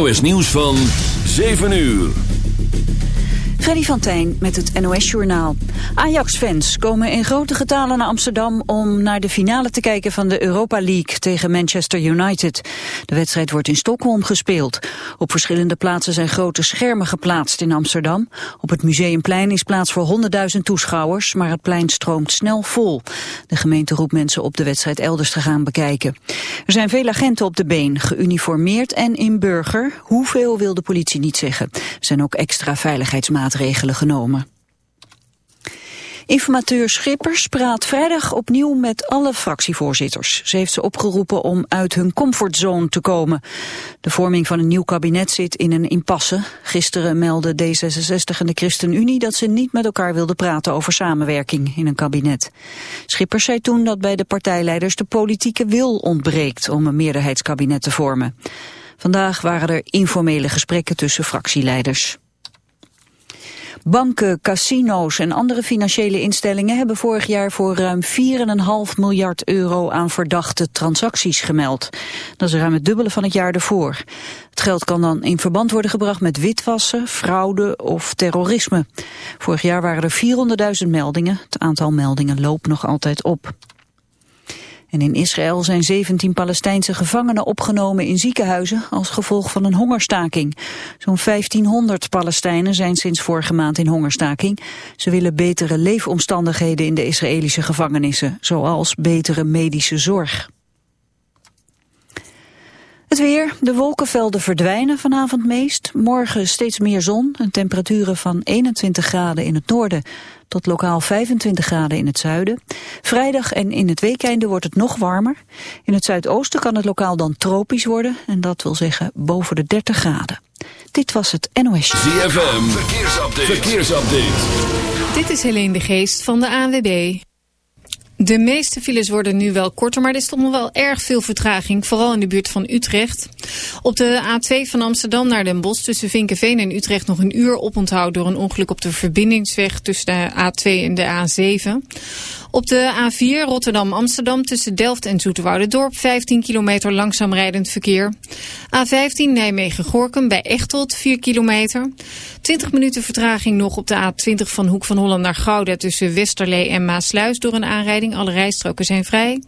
NOS Nieuws van 7 uur. Freddy van Tijn met het NOS-journaal. Ajax-fans komen in grote getalen naar Amsterdam om naar de finale te kijken van de Europa League tegen Manchester United. De wedstrijd wordt in Stockholm gespeeld. Op verschillende plaatsen zijn grote schermen geplaatst in Amsterdam. Op het Museumplein is plaats voor 100.000 toeschouwers, maar het plein stroomt snel vol. De gemeente roept mensen op de wedstrijd elders te gaan bekijken. Er zijn veel agenten op de been, geuniformeerd en in burger. Hoeveel wil de politie niet zeggen. Er zijn ook extra veiligheidsmaatregelen maatregelen genomen. Informateur Schippers praat vrijdag opnieuw met alle fractievoorzitters. Ze heeft ze opgeroepen om uit hun comfortzone te komen. De vorming van een nieuw kabinet zit in een impasse. Gisteren meldde D66 en de ChristenUnie dat ze niet met elkaar wilden praten over samenwerking in een kabinet. Schippers zei toen dat bij de partijleiders de politieke wil ontbreekt om een meerderheidskabinet te vormen. Vandaag waren er informele gesprekken tussen fractieleiders. Banken, casino's en andere financiële instellingen hebben vorig jaar voor ruim 4,5 miljard euro aan verdachte transacties gemeld. Dat is ruim het dubbele van het jaar ervoor. Het geld kan dan in verband worden gebracht met witwassen, fraude of terrorisme. Vorig jaar waren er 400.000 meldingen. Het aantal meldingen loopt nog altijd op. En in Israël zijn 17 Palestijnse gevangenen opgenomen in ziekenhuizen als gevolg van een hongerstaking. Zo'n 1500 Palestijnen zijn sinds vorige maand in hongerstaking. Ze willen betere leefomstandigheden in de Israëlische gevangenissen, zoals betere medische zorg. Het weer. De wolkenvelden verdwijnen vanavond meest. Morgen steeds meer zon en temperaturen van 21 graden in het noorden tot lokaal 25 graden in het zuiden. Vrijdag en in het weekende wordt het nog warmer. In het zuidoosten kan het lokaal dan tropisch worden en dat wil zeggen boven de 30 graden. Dit was het NOS. ZFM. Verkeersupdate. Verkeersupdate. Dit is Helene de Geest van de ANWB. De meeste files worden nu wel korter, maar er stond nog wel erg veel vertraging. Vooral in de buurt van Utrecht. Op de A2 van Amsterdam naar Den Bosch tussen Vinkenveen en Utrecht nog een uur oponthoud door een ongeluk op de verbindingsweg tussen de A2 en de A7. Op de A4 Rotterdam-Amsterdam tussen Delft en Dorp 15 kilometer langzaam rijdend verkeer. A15 Nijmegen-Gorkum bij Echteld 4 kilometer. 20 minuten vertraging nog op de A20 van Hoek van Holland naar Gouda tussen Westerlee en Maasluis door een aanrijding. Alle rijstroken zijn vrij.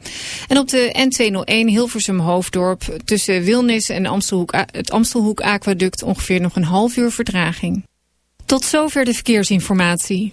En op de N201 Hilversum-Hoofddorp tussen Wilnis en Amstelhoek, het Amstelhoek Aquaduct ongeveer nog een half uur vertraging. Tot zover de verkeersinformatie.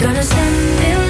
Gonna send it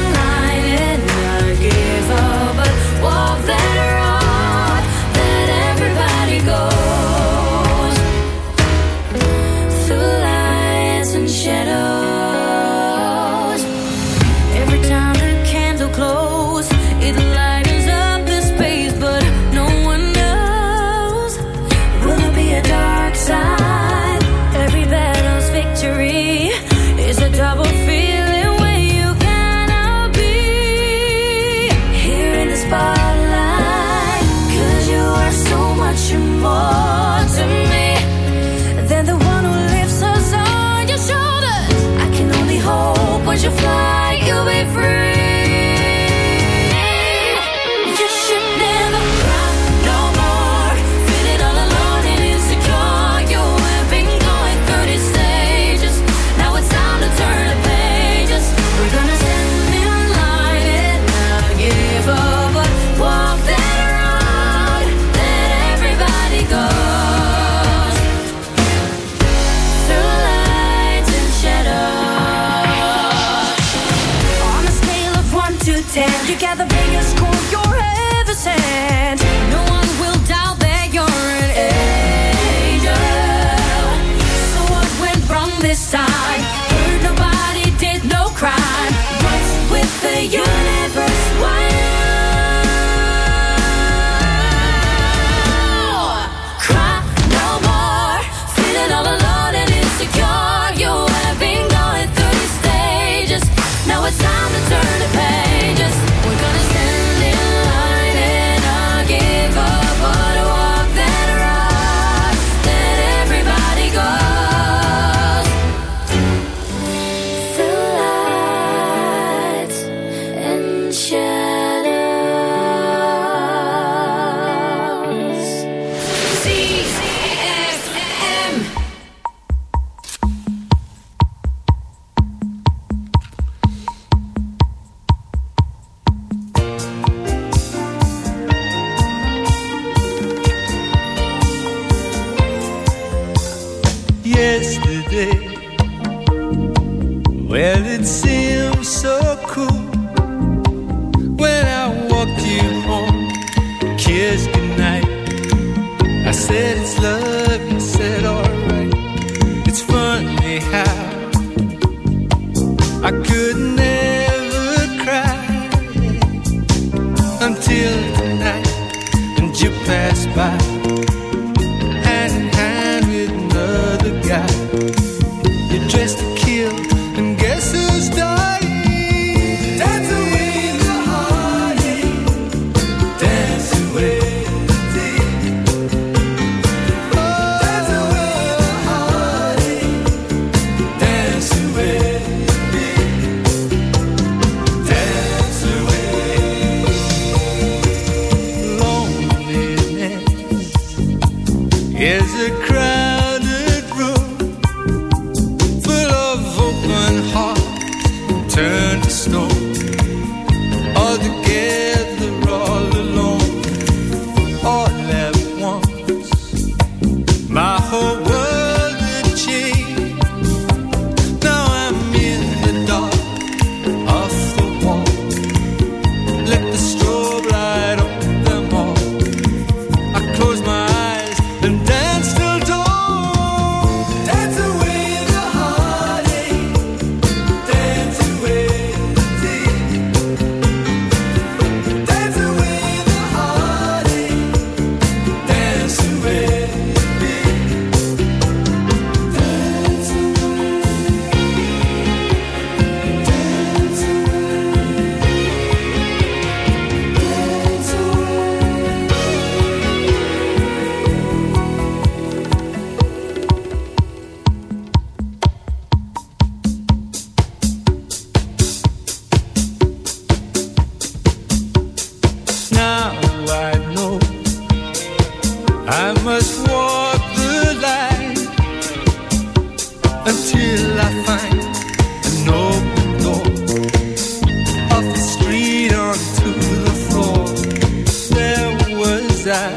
die.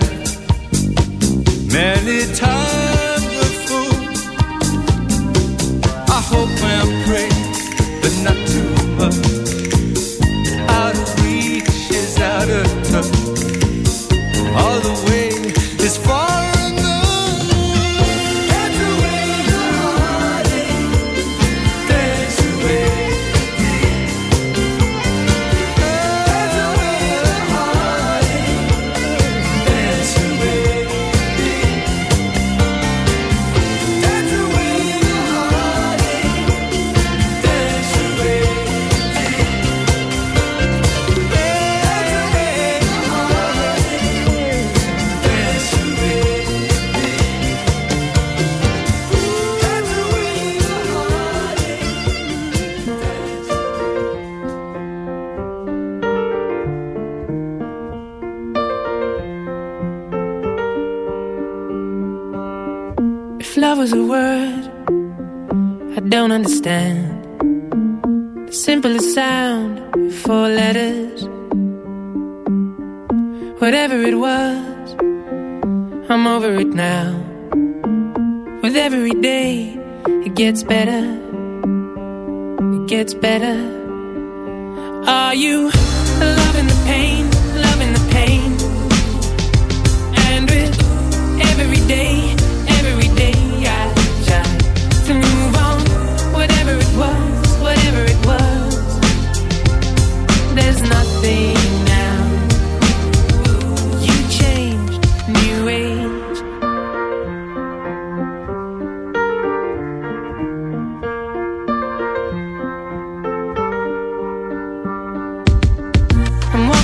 Many times a fool. I hope and pray.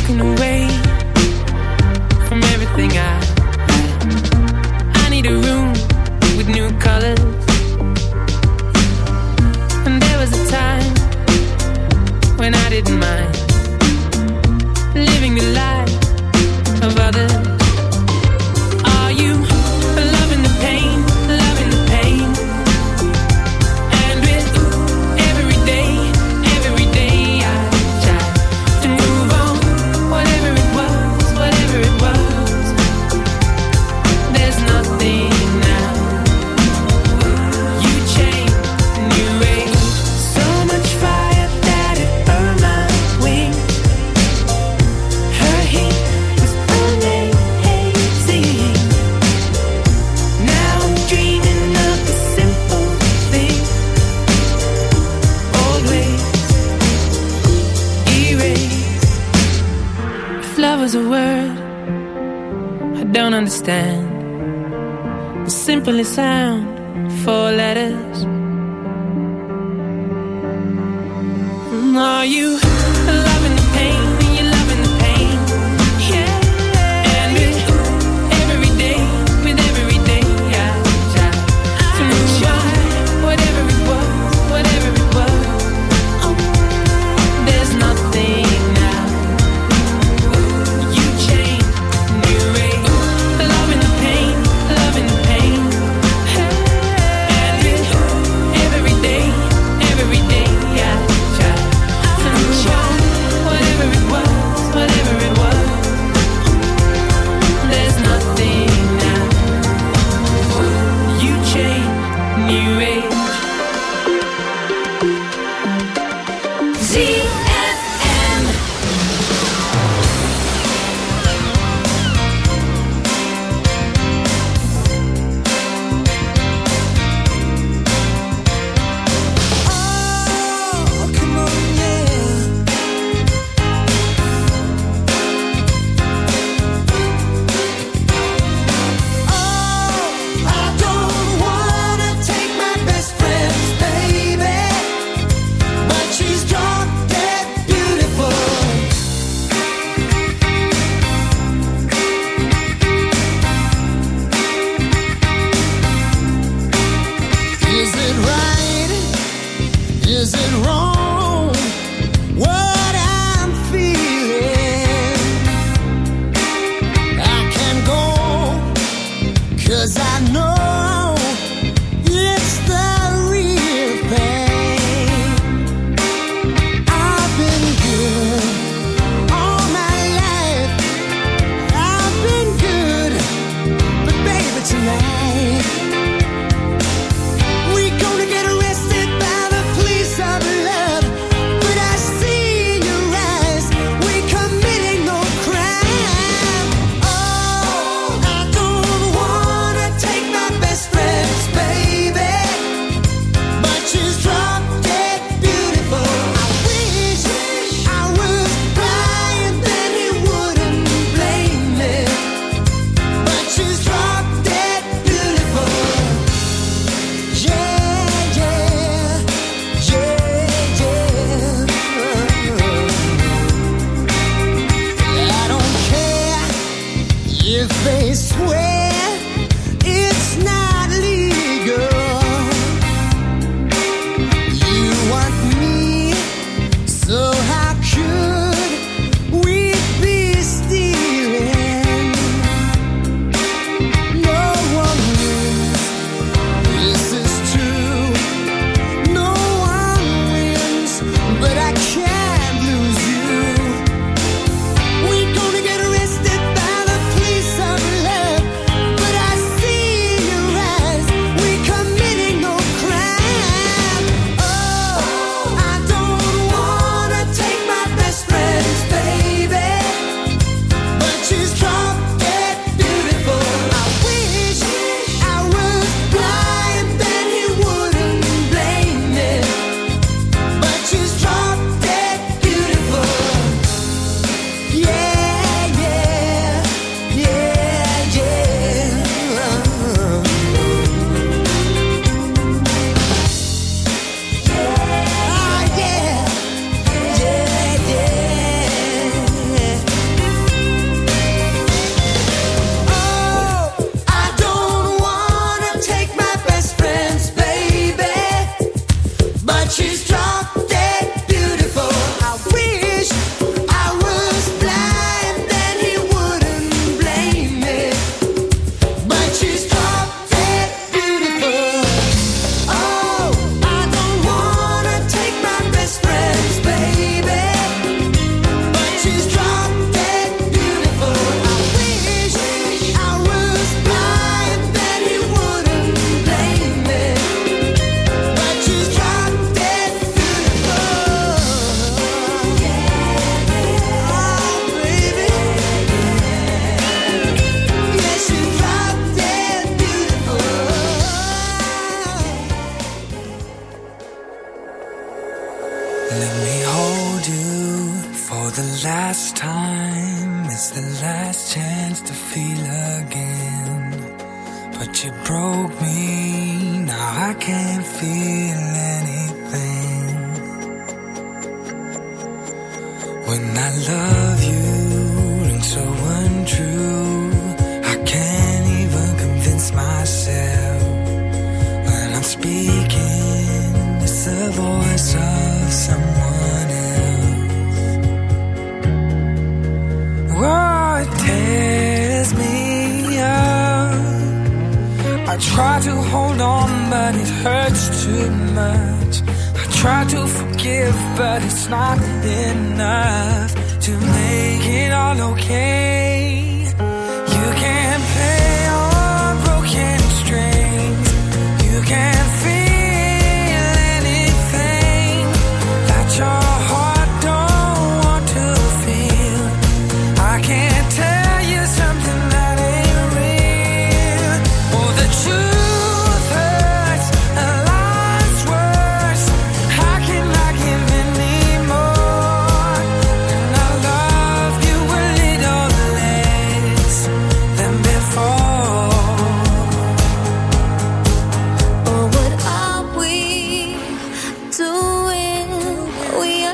walking away from everything I had. I need a room with new colors. And there was a time when I didn't mind.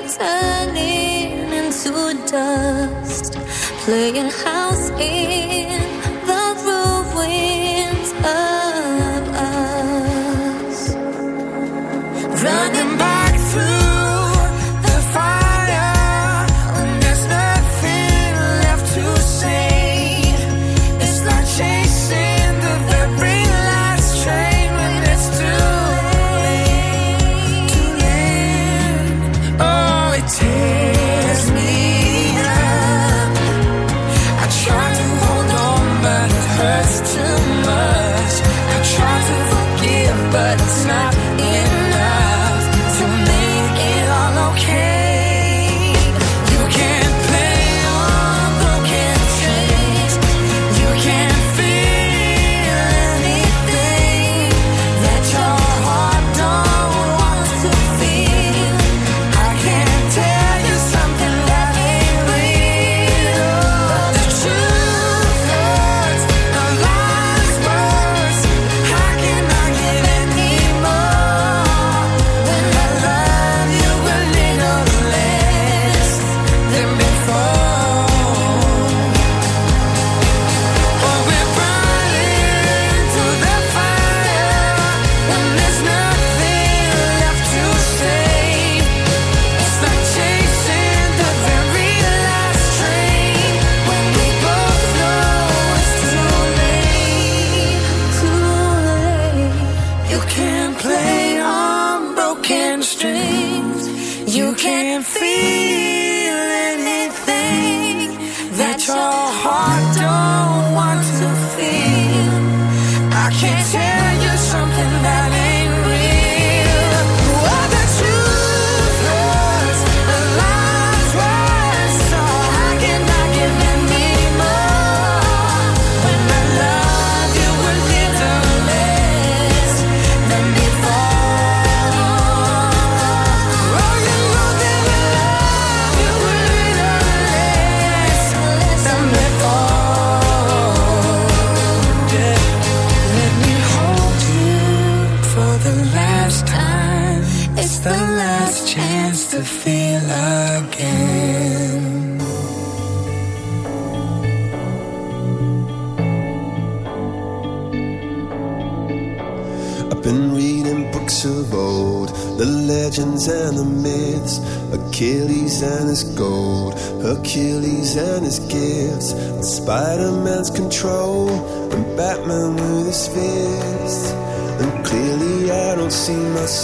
turning into dust, playing house in.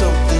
something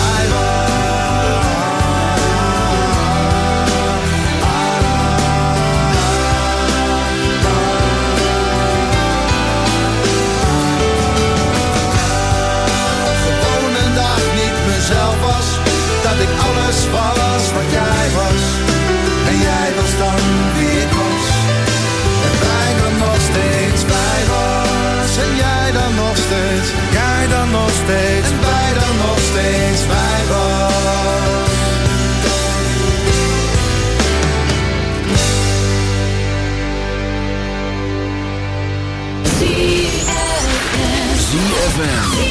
steeds bij was. ZFM.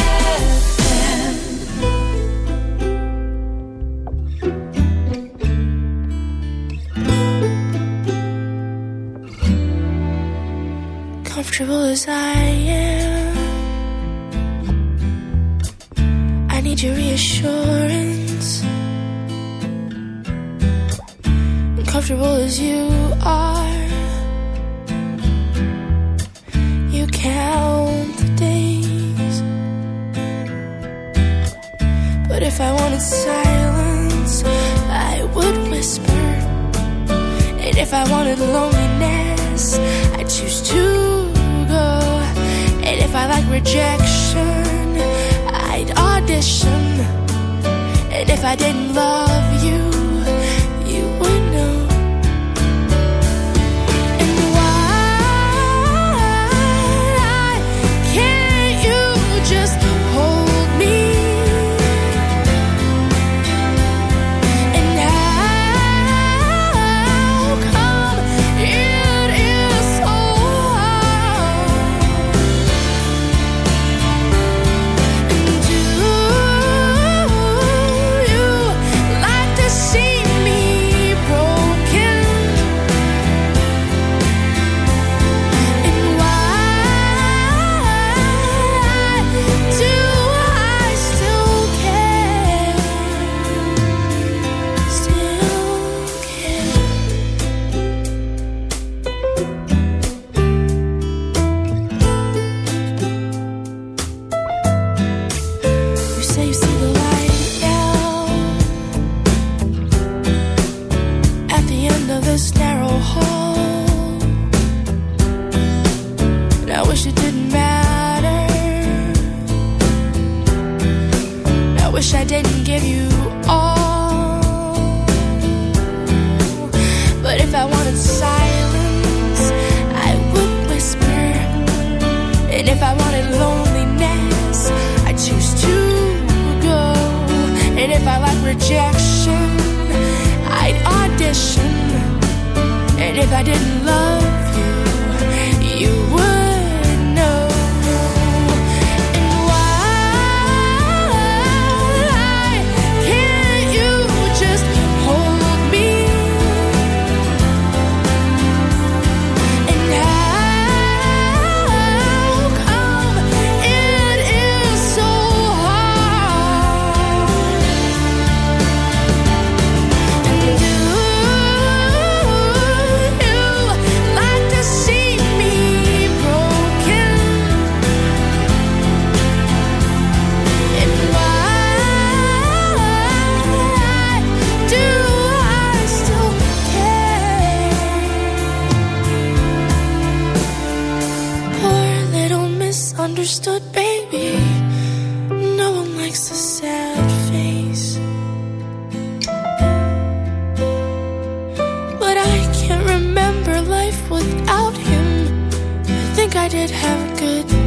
did have a good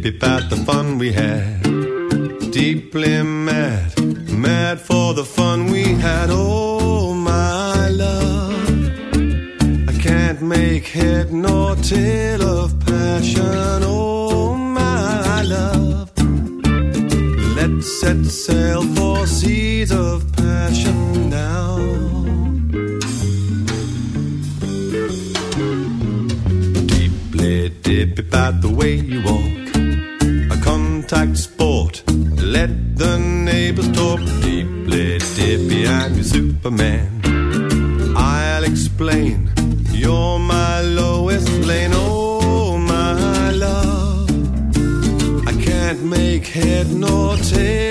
Pépin. Mississippi, I'm your Superman. I'll explain, you're my lowest Lane, oh my love. I can't make head nor tail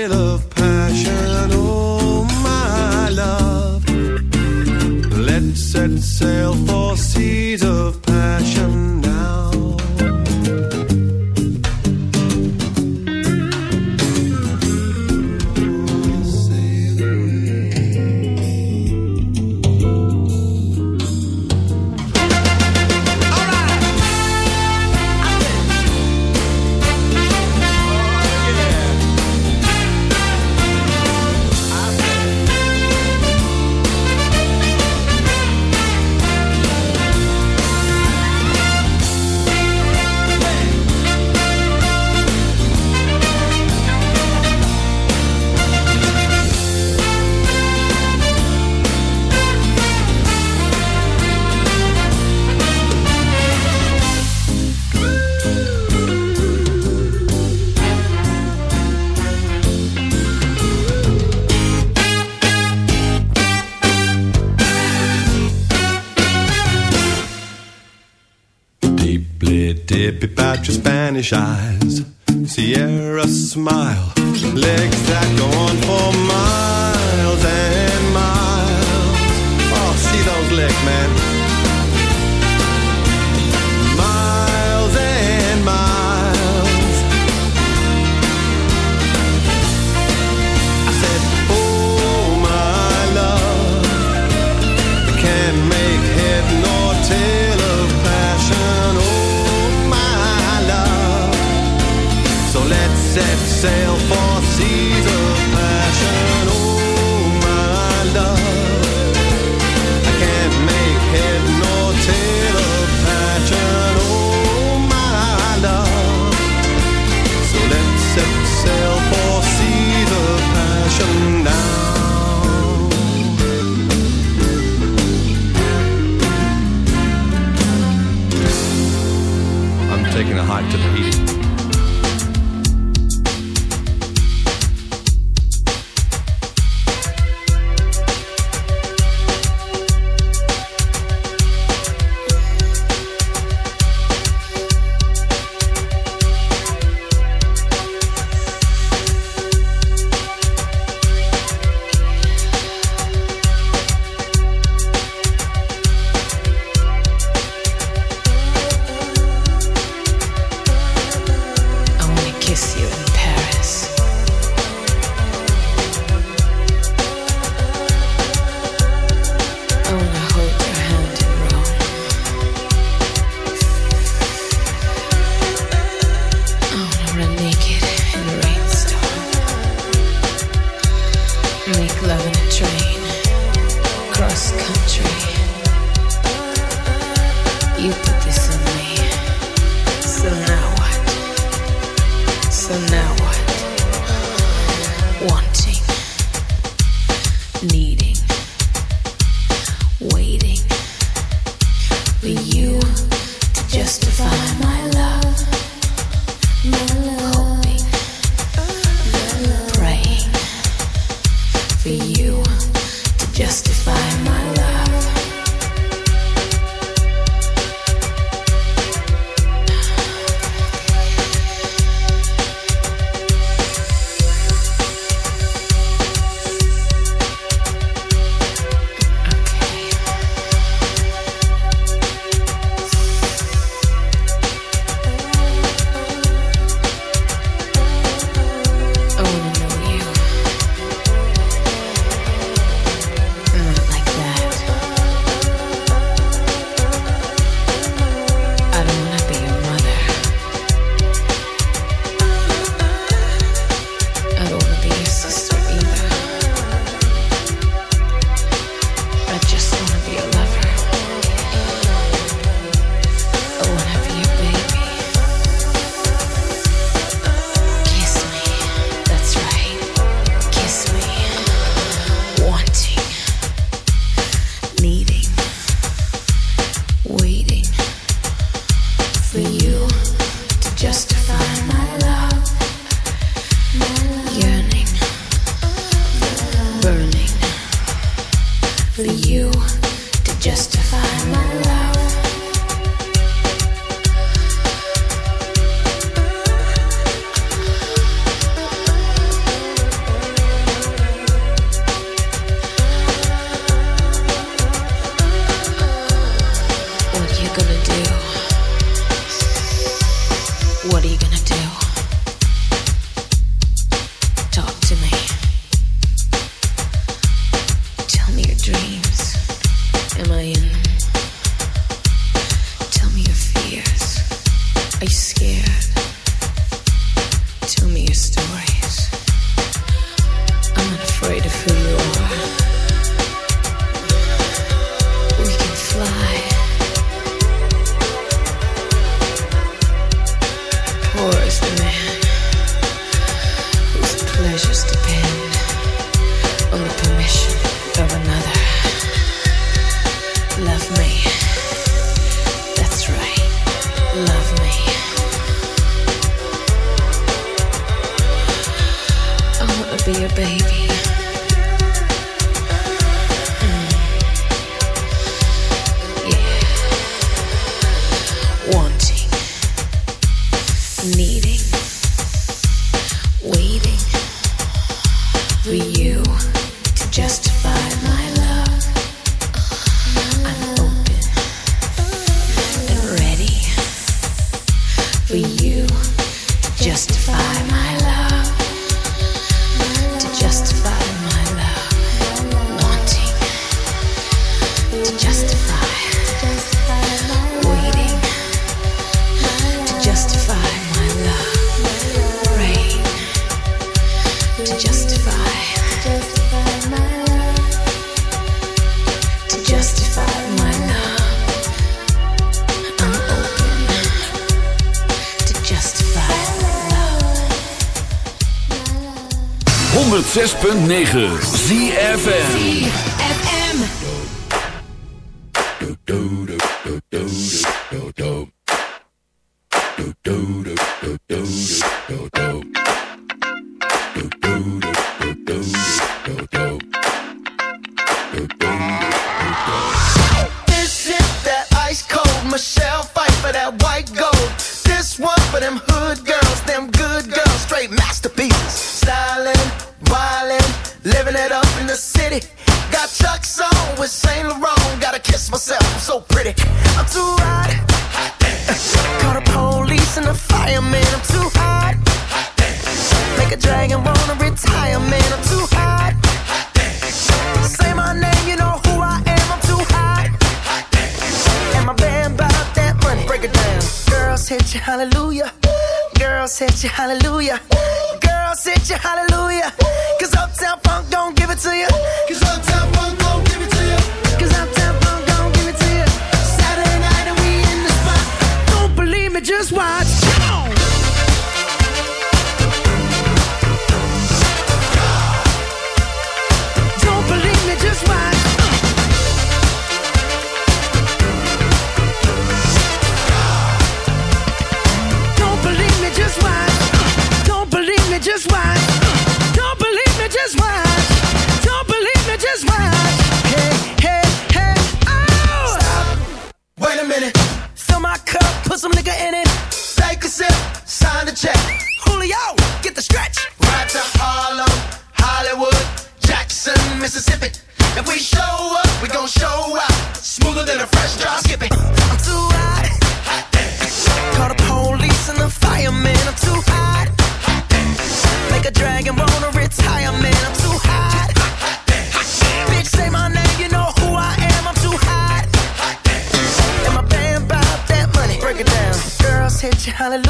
justify scared. Tell me your stories. I'm not afraid of who you are. We can fly. Poor is the man whose pleasures depend on the. baby. 106.9 ZFM do do do hallelujah.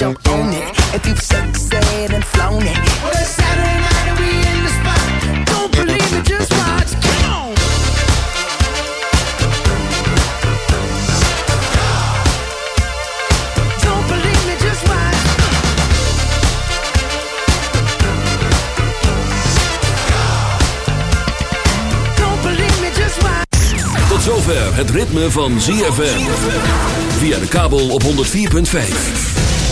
jump and night we in the spot. Don't believe it, just watch. Me, just. Tot zover het ritme van ZFM. Via de kabel op 104.5.